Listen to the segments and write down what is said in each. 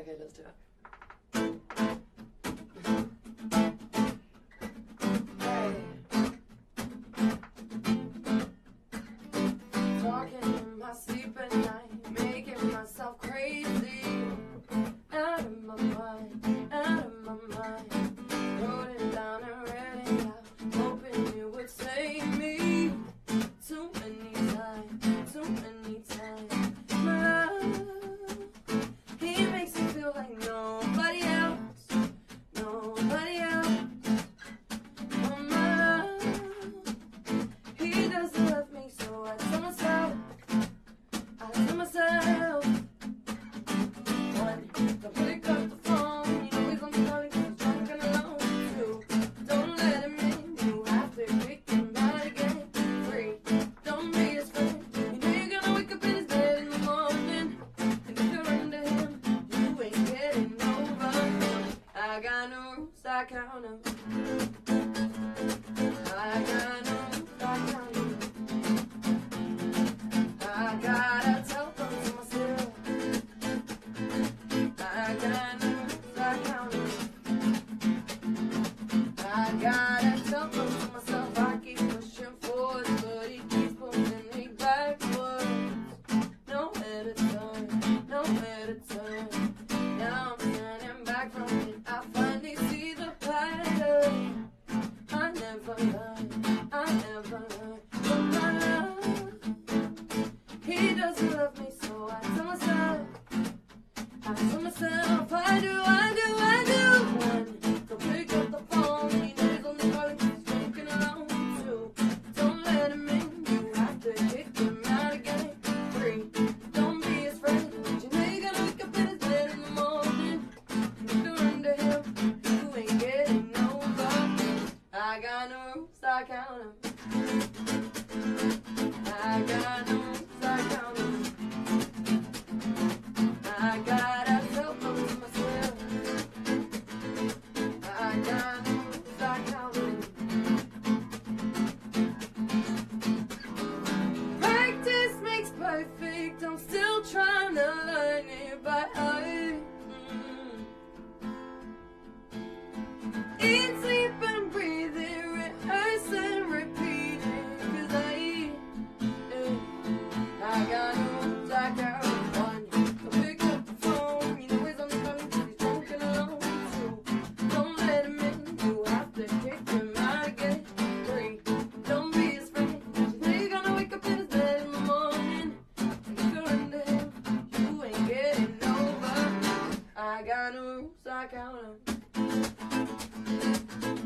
Okay, let's do it. Talking in my sleep at night, myself. One, don't pick up the phone, you know he's on calling 'cause drunk and alone. Two, don't let him in, you have to kick again. Three, don't be his friend, you know you're gonna wake up in his bed in the morning. If you're into him, you ain't getting over. I got no rules, I count 'em. He doesn't love me, so I tell myself. I tell myself, I do, I do, I do. Pick up the phone. You know he's only he's don't let him in. You have to kick him out again. Three, don't be his friend. You know you're gonna wake up in his bed in the morning. If you're him, you ain't getting over him. I got no rules, I count 'em. I got no Practice makes perfect. I'm still trying to learn it, but mm. I.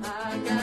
I got